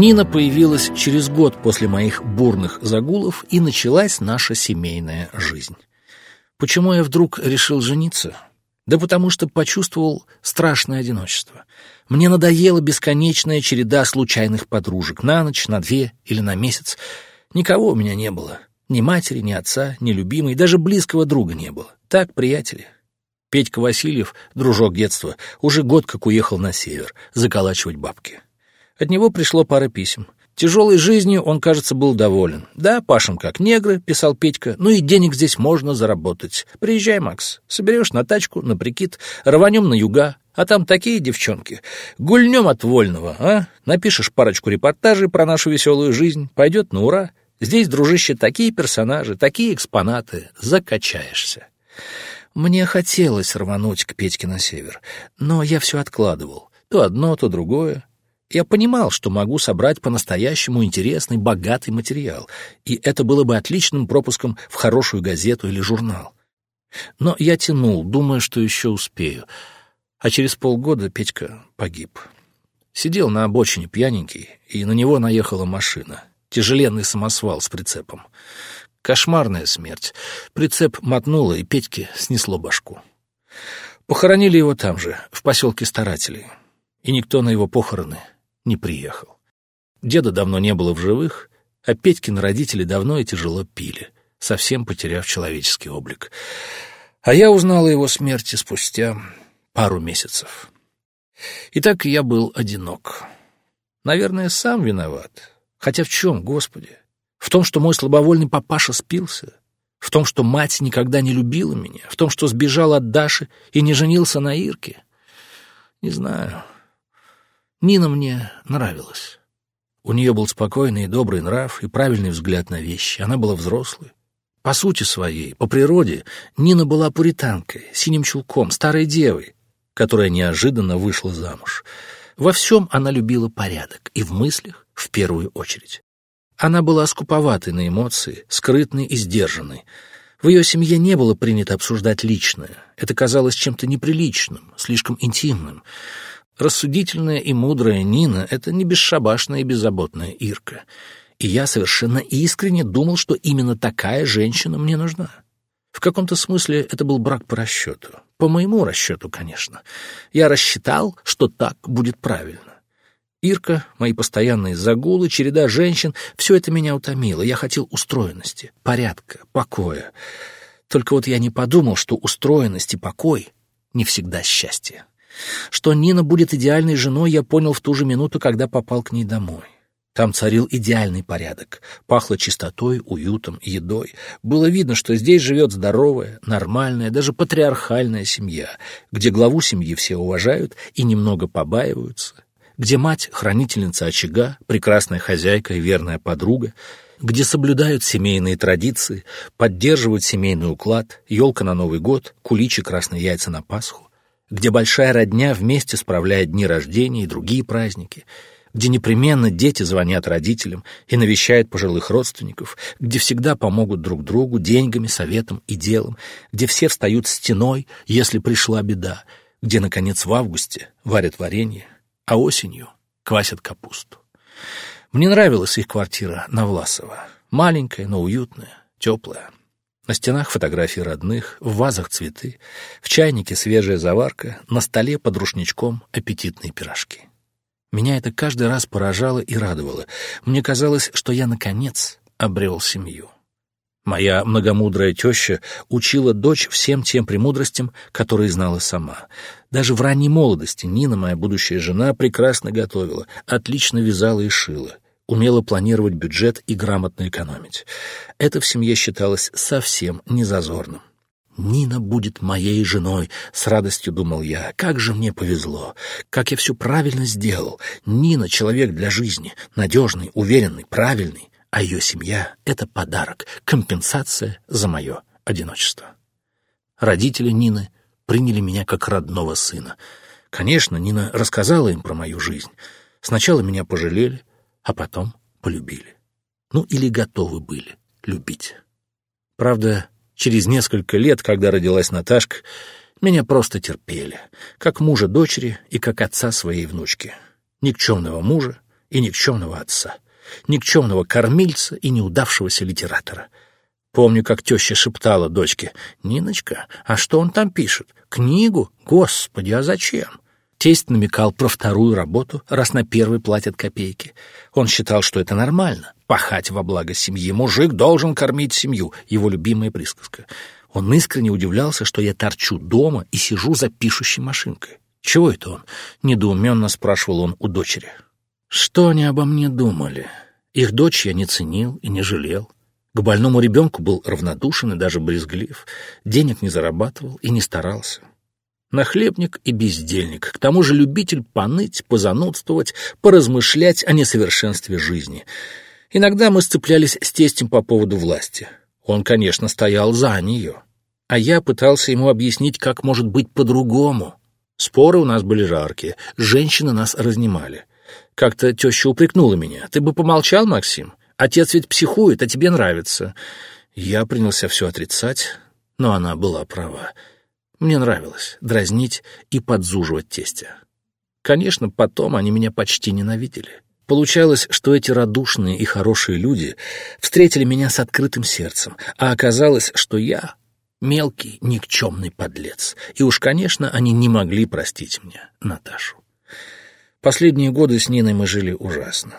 Нина появилась через год после моих бурных загулов, и началась наша семейная жизнь. Почему я вдруг решил жениться? Да потому что почувствовал страшное одиночество. Мне надоела бесконечная череда случайных подружек на ночь, на две или на месяц. Никого у меня не было. Ни матери, ни отца, ни любимой, даже близкого друга не было. Так, приятели. Петька Васильев, дружок детства, уже год как уехал на север заколачивать бабки. От него пришло пара писем. Тяжелой жизнью он, кажется, был доволен. «Да, пашем как негры», — писал Петька, «ну и денег здесь можно заработать. Приезжай, Макс, соберешь на тачку, на прикид, рванем на юга, а там такие девчонки. Гульнем от вольного, а? Напишешь парочку репортажей про нашу веселую жизнь, пойдет на ура. Здесь, дружище, такие персонажи, такие экспонаты, закачаешься». Мне хотелось рвануть к Петьке на север, но я все откладывал. То одно, то другое. Я понимал, что могу собрать по-настоящему интересный, богатый материал, и это было бы отличным пропуском в хорошую газету или журнал. Но я тянул, думая, что еще успею. А через полгода Петька погиб. Сидел на обочине пьяненький, и на него наехала машина. Тяжеленный самосвал с прицепом. Кошмарная смерть. Прицеп мотнуло, и Петьке снесло башку. Похоронили его там же, в поселке Старателей. И никто на его похороны не приехал. Деда давно не было в живых, а Петькин родители давно и тяжело пили, совсем потеряв человеческий облик. А я узнал о его смерти спустя пару месяцев. И так я был одинок. Наверное, сам виноват. Хотя в чем, Господи? В том, что мой слабовольный папаша спился? В том, что мать никогда не любила меня? В том, что сбежал от Даши и не женился на Ирке? Не знаю. Нина мне нравилась. У нее был спокойный и добрый нрав и правильный взгляд на вещи. Она была взрослой. По сути своей, по природе, Нина была пуританкой, синим чулком, старой девой, которая неожиданно вышла замуж. Во всем она любила порядок, и в мыслях в первую очередь. Она была скуповатой на эмоции, скрытной и сдержанной. В ее семье не было принято обсуждать личное. Это казалось чем-то неприличным, слишком интимным. Рассудительная и мудрая Нина — это не бесшабашная и беззаботная Ирка. И я совершенно искренне думал, что именно такая женщина мне нужна. В каком-то смысле это был брак по расчету. По моему расчету, конечно. Я рассчитал, что так будет правильно. Ирка, мои постоянные загулы, череда женщин — все это меня утомило. Я хотел устроенности, порядка, покоя. Только вот я не подумал, что устроенность и покой — не всегда счастье. Что Нина будет идеальной женой, я понял в ту же минуту, когда попал к ней домой. Там царил идеальный порядок. Пахло чистотой, уютом, едой. Было видно, что здесь живет здоровая, нормальная, даже патриархальная семья, где главу семьи все уважают и немного побаиваются, где мать — хранительница очага, прекрасная хозяйка и верная подруга, где соблюдают семейные традиции, поддерживают семейный уклад, елка на Новый год, куличи красные яйца на Пасху, где большая родня вместе справляет дни рождения и другие праздники, где непременно дети звонят родителям и навещают пожилых родственников, где всегда помогут друг другу деньгами, советом и делом, где все встают стеной, если пришла беда, где, наконец, в августе варят варенье, а осенью квасят капусту. Мне нравилась их квартира на Власово. Маленькая, но уютная, теплая. На стенах фотографии родных, в вазах цветы, в чайнике свежая заварка, на столе под рушничком аппетитные пирожки. Меня это каждый раз поражало и радовало. Мне казалось, что я, наконец, обрел семью. Моя многомудрая теща учила дочь всем тем премудростям, которые знала сама. Даже в ранней молодости Нина, моя будущая жена, прекрасно готовила, отлично вязала и шила умела планировать бюджет и грамотно экономить. Это в семье считалось совсем незазорным. «Нина будет моей женой», — с радостью думал я. «Как же мне повезло! Как я все правильно сделал! Нина — человек для жизни, надежный, уверенный, правильный, а ее семья — это подарок, компенсация за мое одиночество». Родители Нины приняли меня как родного сына. Конечно, Нина рассказала им про мою жизнь. Сначала меня пожалели, а потом полюбили. Ну или готовы были любить. Правда, через несколько лет, когда родилась Наташка, меня просто терпели, как мужа дочери и как отца своей внучки. Никчемного мужа и никчемного отца, никчемного кормильца и неудавшегося литератора. Помню, как теща шептала дочке, «Ниночка, а что он там пишет? Книгу? Господи, а зачем?» Тесть намекал про вторую работу, раз на первый платят копейки. Он считал, что это нормально — пахать во благо семьи. Мужик должен кормить семью, его любимая присказка. Он искренне удивлялся, что я торчу дома и сижу за пишущей машинкой. «Чего это он?» — недоуменно спрашивал он у дочери. Что они обо мне думали? Их дочь я не ценил и не жалел. К больному ребенку был равнодушен и даже брезглив. Денег не зарабатывал и не старался. Нахлебник и бездельник, к тому же любитель поныть, позанудствовать, поразмышлять о несовершенстве жизни. Иногда мы сцеплялись с тестем по поводу власти. Он, конечно, стоял за нее. А я пытался ему объяснить, как может быть по-другому. Споры у нас были жаркие, женщины нас разнимали. Как-то теща упрекнула меня. «Ты бы помолчал, Максим? Отец ведь психует, а тебе нравится». Я принялся все отрицать, но она была права. Мне нравилось дразнить и подзуживать тестя. Конечно, потом они меня почти ненавидели. Получалось, что эти радушные и хорошие люди встретили меня с открытым сердцем, а оказалось, что я мелкий, никчемный подлец. И уж, конечно, они не могли простить мне Наташу. Последние годы с Ниной мы жили ужасно.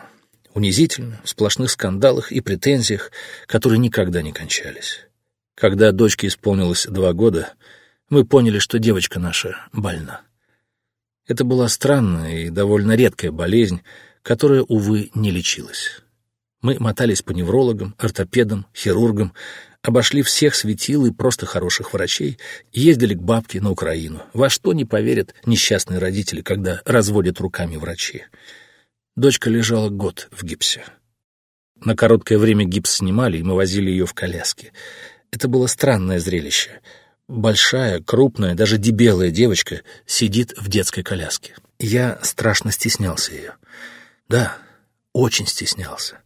Унизительно, в сплошных скандалах и претензиях, которые никогда не кончались. Когда дочке исполнилось два года, мы поняли, что девочка наша больна. Это была странная и довольно редкая болезнь, которая, увы, не лечилась. Мы мотались по неврологам, ортопедам, хирургам, обошли всех светил и просто хороших врачей, ездили к бабке на Украину. Во что не поверят несчастные родители, когда разводят руками врачи. Дочка лежала год в гипсе. На короткое время гипс снимали, и мы возили ее в коляске. Это было странное зрелище — Большая, крупная, даже дебелая девочка сидит в детской коляске. Я страшно стеснялся ее. Да, очень стеснялся.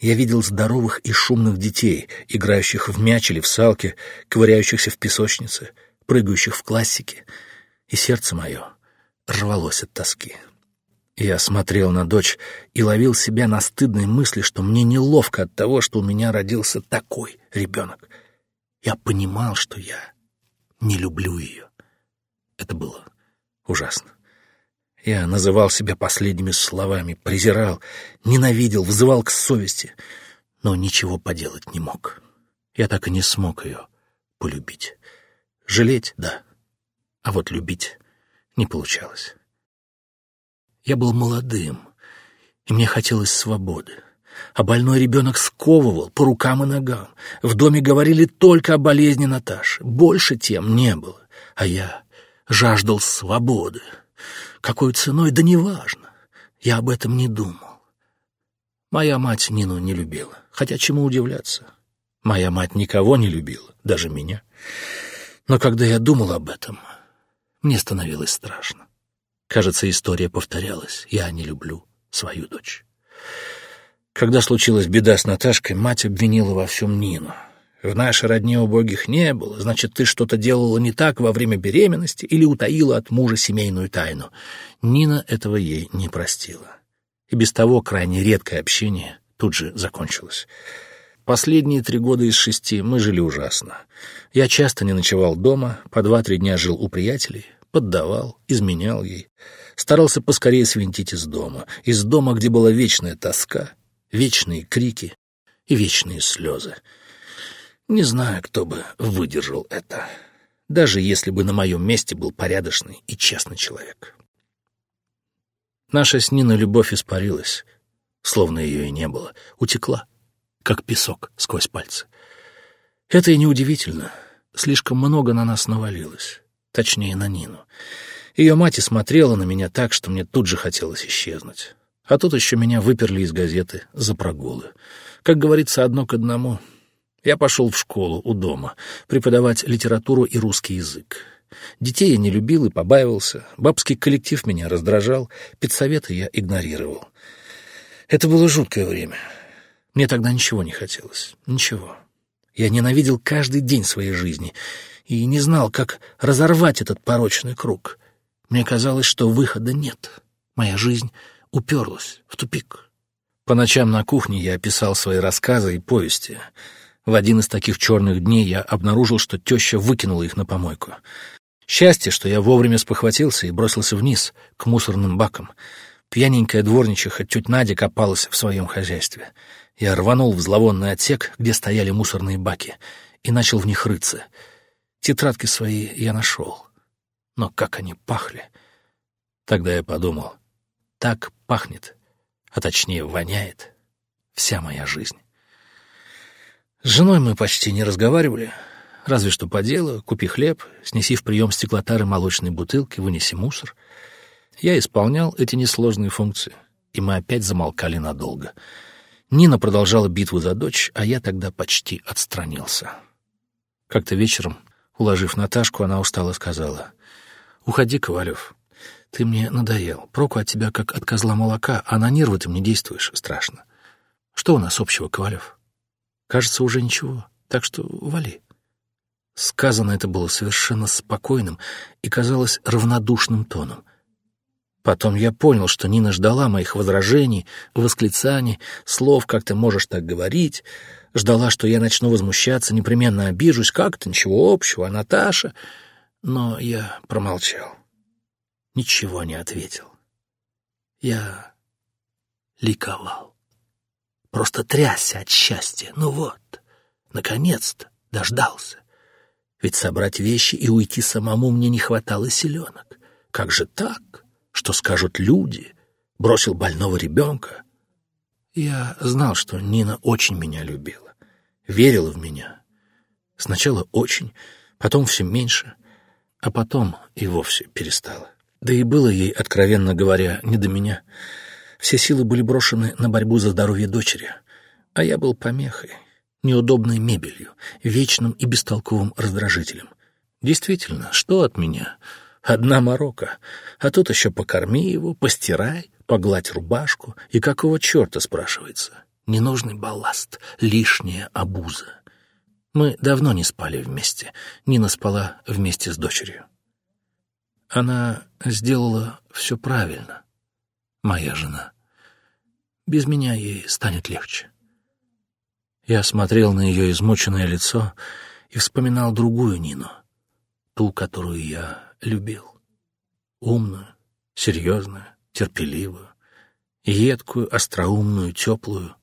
Я видел здоровых и шумных детей, играющих в мяч или в салке, ковыряющихся в песочнице, прыгающих в классике, и сердце мое рвалось от тоски. Я смотрел на дочь и ловил себя на стыдной мысли, что мне неловко от того, что у меня родился такой ребенок. Я понимал, что я не люблю ее. Это было ужасно. Я называл себя последними словами, презирал, ненавидел, взывал к совести, но ничего поделать не мог. Я так и не смог ее полюбить. Жалеть — да, а вот любить не получалось. Я был молодым, и мне хотелось свободы а больной ребенок сковывал по рукам и ногам. В доме говорили только о болезни Наташи, больше тем не было. А я жаждал свободы. Какой ценой, да неважно. Я об этом не думал. Моя мать Нину не любила, хотя чему удивляться. Моя мать никого не любила, даже меня. Но когда я думал об этом, мне становилось страшно. Кажется, история повторялась. Я не люблю свою дочь. Когда случилась беда с Наташкой, мать обвинила во всем Нину. В нашей родне убогих не было, значит, ты что-то делала не так во время беременности или утаила от мужа семейную тайну. Нина этого ей не простила. И без того крайне редкое общение тут же закончилось. Последние три года из шести мы жили ужасно. Я часто не ночевал дома, по два-три дня жил у приятелей, поддавал, изменял ей. Старался поскорее свинтить из дома, из дома, где была вечная тоска, вечные крики и вечные слезы. Не знаю, кто бы выдержал это, даже если бы на моем месте был порядочный и честный человек. Наша с Ниной любовь испарилась, словно ее и не было, утекла, как песок сквозь пальцы. Это и неудивительно, слишком много на нас навалилось, точнее, на Нину. Ее мать и смотрела на меня так, что мне тут же хотелось исчезнуть. А тут еще меня выперли из газеты за прогулы. Как говорится, одно к одному. Я пошел в школу у дома преподавать литературу и русский язык. Детей я не любил и побаивался, бабский коллектив меня раздражал, педсоветы я игнорировал. Это было жуткое время. Мне тогда ничего не хотелось, ничего. Я ненавидел каждый день своей жизни и не знал, как разорвать этот порочный круг. Мне казалось, что выхода нет. Моя жизнь уперлась в тупик. По ночам на кухне я писал свои рассказы и повести. В один из таких черных дней я обнаружил, что теща выкинула их на помойку. Счастье, что я вовремя спохватился и бросился вниз, к мусорным бакам. Пьяненькая дворничиха тетя Надя копалась в своем хозяйстве. Я рванул в зловонный отсек, где стояли мусорные баки, и начал в них рыться. Тетрадки свои я нашел. Но как они пахли! Тогда я подумал, так пахнет, а точнее воняет вся моя жизнь. С женой мы почти не разговаривали, разве что по делу, купи хлеб, снеси в прием стеклотары молочной бутылки, вынеси мусор. Я исполнял эти несложные функции, и мы опять замолкали надолго. Нина продолжала битву за дочь, а я тогда почти отстранился. Как-то вечером, уложив Наташку, она устало сказала, «Уходи, Ковалев, ты мне надоел. Проку от тебя, как от козла молока, а на нервы ты мне действуешь страшно. Что у нас общего, Ковалев? Кажется, уже ничего, так что вали. Сказано это было совершенно спокойным и казалось равнодушным тоном. Потом я понял, что Нина ждала моих возражений, восклицаний, слов «как ты можешь так говорить», ждала, что я начну возмущаться, непременно обижусь, как-то ничего общего, а Наташа... Но я промолчал ничего не ответил. Я ликовал. Просто трясся от счастья. Ну вот, наконец-то дождался. Ведь собрать вещи и уйти самому мне не хватало силенок. Как же так? Что скажут люди? Бросил больного ребенка? Я знал, что Нина очень меня любила, верила в меня. Сначала очень, потом все меньше, а потом и вовсе перестала. Да и было ей, откровенно говоря, не до меня. Все силы были брошены на борьбу за здоровье дочери, а я был помехой, неудобной мебелью, вечным и бестолковым раздражителем. Действительно, что от меня? Одна морока, а тут еще покорми его, постирай, погладь рубашку, и какого черта, спрашивается? Ненужный балласт, лишняя обуза. Мы давно не спали вместе, Нина спала вместе с дочерью. Она сделала все правильно, моя жена. Без меня ей станет легче. Я смотрел на ее измученное лицо и вспоминал другую Нину, ту, которую я любил. Умную, серьезную, терпеливую, едкую, остроумную, теплую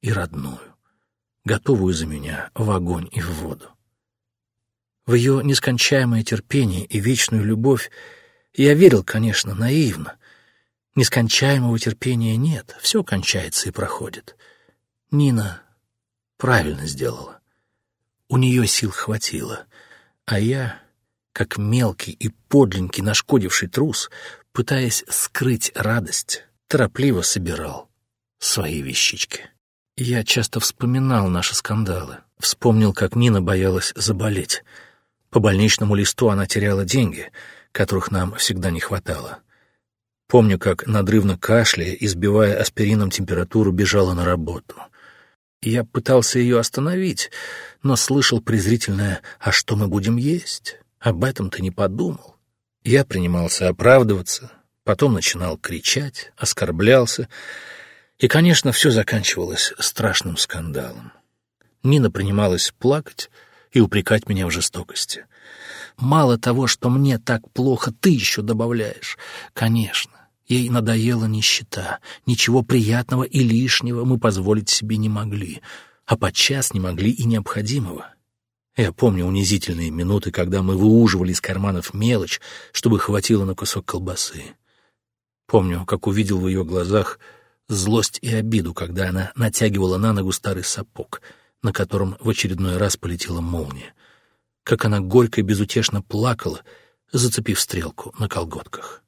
и родную, готовую за меня в огонь и в воду. В ее нескончаемое терпение и вечную любовь я верил, конечно, наивно. Нескончаемого терпения нет, все кончается и проходит. Нина правильно сделала. У нее сил хватило, а я, как мелкий и подленький нашкодивший трус, пытаясь скрыть радость, торопливо собирал свои вещички. Я часто вспоминал наши скандалы, вспомнил, как Нина боялась заболеть — по больничному листу она теряла деньги, которых нам всегда не хватало. Помню, как надрывно кашляя, избивая аспирином температуру, бежала на работу. Я пытался ее остановить, но слышал презрительное «А что мы будем есть? Об этом ты не подумал». Я принимался оправдываться, потом начинал кричать, оскорблялся, и, конечно, все заканчивалось страшным скандалом. Нина принималась плакать, и упрекать меня в жестокости. Мало того, что мне так плохо, ты еще добавляешь. Конечно, ей надоела нищета. Ничего приятного и лишнего мы позволить себе не могли, а подчас не могли и необходимого. Я помню унизительные минуты, когда мы выуживали из карманов мелочь, чтобы хватило на кусок колбасы. Помню, как увидел в ее глазах злость и обиду, когда она натягивала на ногу старый сапог — на котором в очередной раз полетела молния. Как она горько и безутешно плакала, зацепив стрелку на колготках.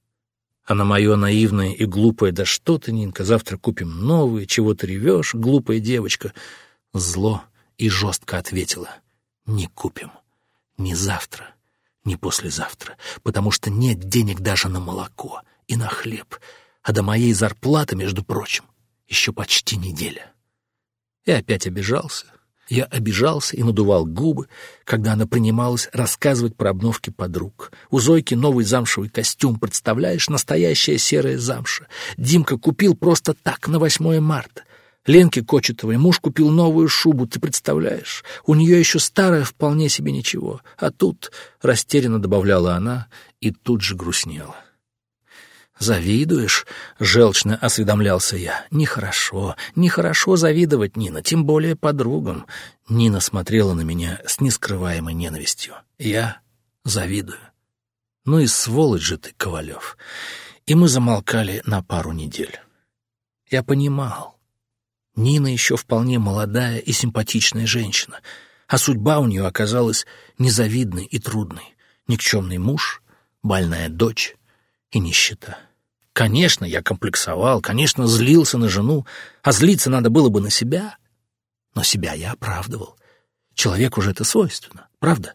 А на мое наивное и глупое «Да что ты, Нинка, завтра купим новые, чего ты ревешь, глупая девочка?» Зло и жестко ответила «Не купим. Ни завтра, ни послезавтра, потому что нет денег даже на молоко и на хлеб, а до моей зарплаты, между прочим, еще почти неделя». И опять обижался, Я обижался и надувал губы, когда она принималась рассказывать про обновки подруг. У Зойки новый замшевый костюм, представляешь, настоящая серая замша. Димка купил просто так, на 8 марта. Ленке Кочетовой муж купил новую шубу, ты представляешь? У нее еще старая вполне себе ничего. А тут, растерянно добавляла она, и тут же грустнела. «Завидуешь?» — желчно осведомлялся я. «Нехорошо, нехорошо завидовать, Нина, тем более подругам». Нина смотрела на меня с нескрываемой ненавистью. «Я завидую». «Ну и сволочь же ты, Ковалев». И мы замолкали на пару недель. Я понимал. Нина еще вполне молодая и симпатичная женщина, а судьба у нее оказалась незавидной и трудной. Никчемный муж, больная дочь и нищета. Конечно, я комплексовал, конечно, злился на жену, а злиться надо было бы на себя. Но себя я оправдывал. Человеку же это свойственно, правда?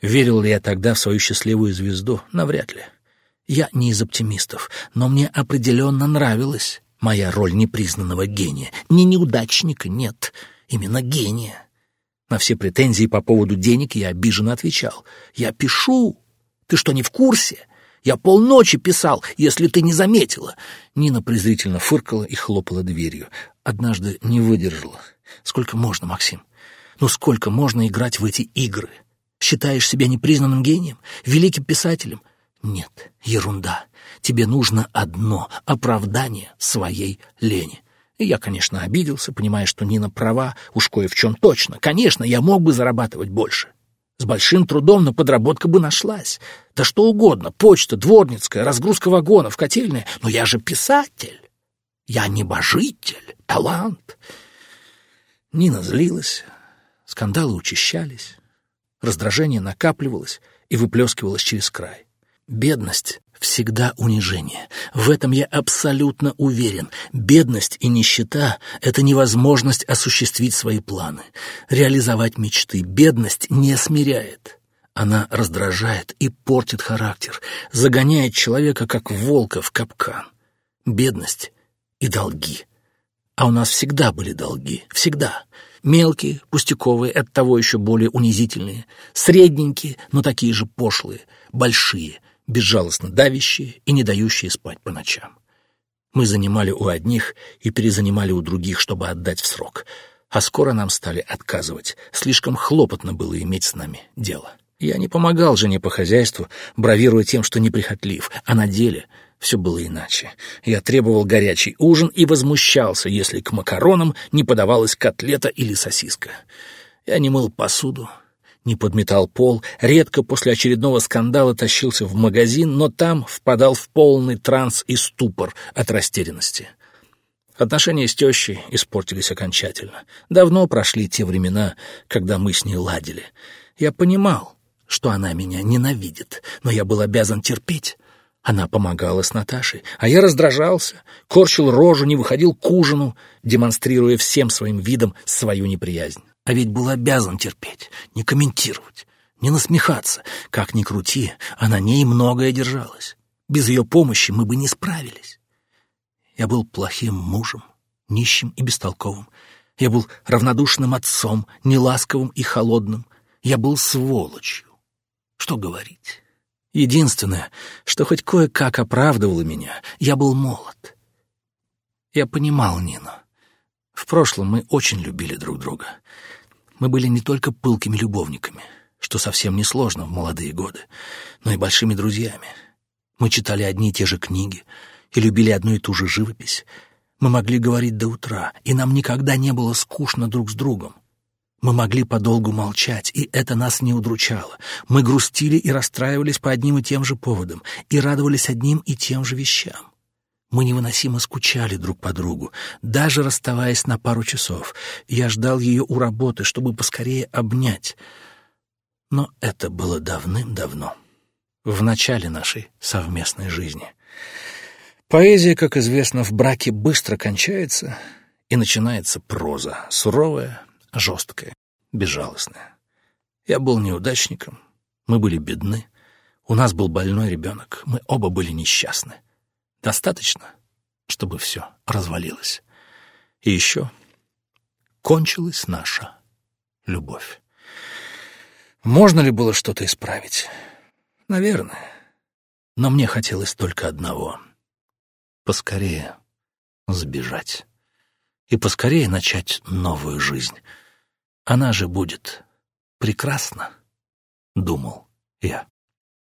Верил ли я тогда в свою счастливую звезду? Навряд ли. Я не из оптимистов, но мне определенно нравилась моя роль непризнанного гения. Не неудачника, нет, именно гения. На все претензии по поводу денег я обиженно отвечал. «Я пишу. Ты что, не в курсе? Я полночи писал, если ты не заметила. Нина презрительно фыркала и хлопала дверью. Однажды не выдержала. Сколько можно, Максим? Ну сколько можно играть в эти игры? Считаешь себя непризнанным гением? Великим писателем? Нет, ерунда. Тебе нужно одно — оправдание своей лени. И я, конечно, обиделся, понимая, что Нина права, уж кое в чем точно. Конечно, я мог бы зарабатывать больше. С большим трудом, но подработка бы нашлась. Да что угодно, почта, дворницкая, разгрузка вагонов, котельная. Но я же писатель. Я небожитель, талант. Нина злилась, скандалы учащались, раздражение накапливалось и выплескивалось через край. Бедность всегда унижение. В этом я абсолютно уверен. Бедность и нищета — это невозможность осуществить свои планы, реализовать мечты. Бедность не смиряет. Она раздражает и портит характер, загоняет человека, как волка, в капкан. Бедность и долги. А у нас всегда были долги, всегда. Мелкие, пустяковые, оттого еще более унизительные. Средненькие, но такие же пошлые. Большие — безжалостно давящие и не дающие спать по ночам. Мы занимали у одних и перезанимали у других, чтобы отдать в срок, а скоро нам стали отказывать. Слишком хлопотно было иметь с нами дело. Я не помогал жене по хозяйству, бравируя тем, что неприхотлив, а на деле все было иначе. Я требовал горячий ужин и возмущался, если к макаронам не подавалась котлета или сосиска. Я не мыл посуду, не подметал пол, редко после очередного скандала тащился в магазин, но там впадал в полный транс и ступор от растерянности. Отношения с тещей испортились окончательно. Давно прошли те времена, когда мы с ней ладили. Я понимал, что она меня ненавидит, но я был обязан терпеть. Она помогала с Наташей, а я раздражался, корчил рожу, не выходил к ужину, демонстрируя всем своим видом свою неприязнь. А ведь был обязан терпеть, не комментировать, не насмехаться. Как ни крути, а на ней многое держалось. Без ее помощи мы бы не справились. Я был плохим мужем, нищим и бестолковым. Я был равнодушным отцом, неласковым и холодным. Я был сволочью. Что говорить? Единственное, что хоть кое-как оправдывало меня, я был молод. Я понимал Нину. В прошлом мы очень любили друг друга. Мы были не только пылкими любовниками, что совсем несложно в молодые годы, но и большими друзьями. Мы читали одни и те же книги и любили одну и ту же живопись. Мы могли говорить до утра, и нам никогда не было скучно друг с другом. Мы могли подолгу молчать, и это нас не удручало. Мы грустили и расстраивались по одним и тем же поводам, и радовались одним и тем же вещам. Мы невыносимо скучали друг по другу, даже расставаясь на пару часов. Я ждал ее у работы, чтобы поскорее обнять. Но это было давным-давно, в начале нашей совместной жизни. Поэзия, как известно, в браке быстро кончается, и начинается проза, суровая, жесткая, безжалостная. Я был неудачником, мы были бедны, у нас был больной ребенок, мы оба были несчастны. Достаточно, чтобы все развалилось. И еще кончилась наша любовь. Можно ли было что-то исправить? Наверное. Но мне хотелось только одного — поскорее сбежать и поскорее начать новую жизнь. Она же будет прекрасна, — думал я.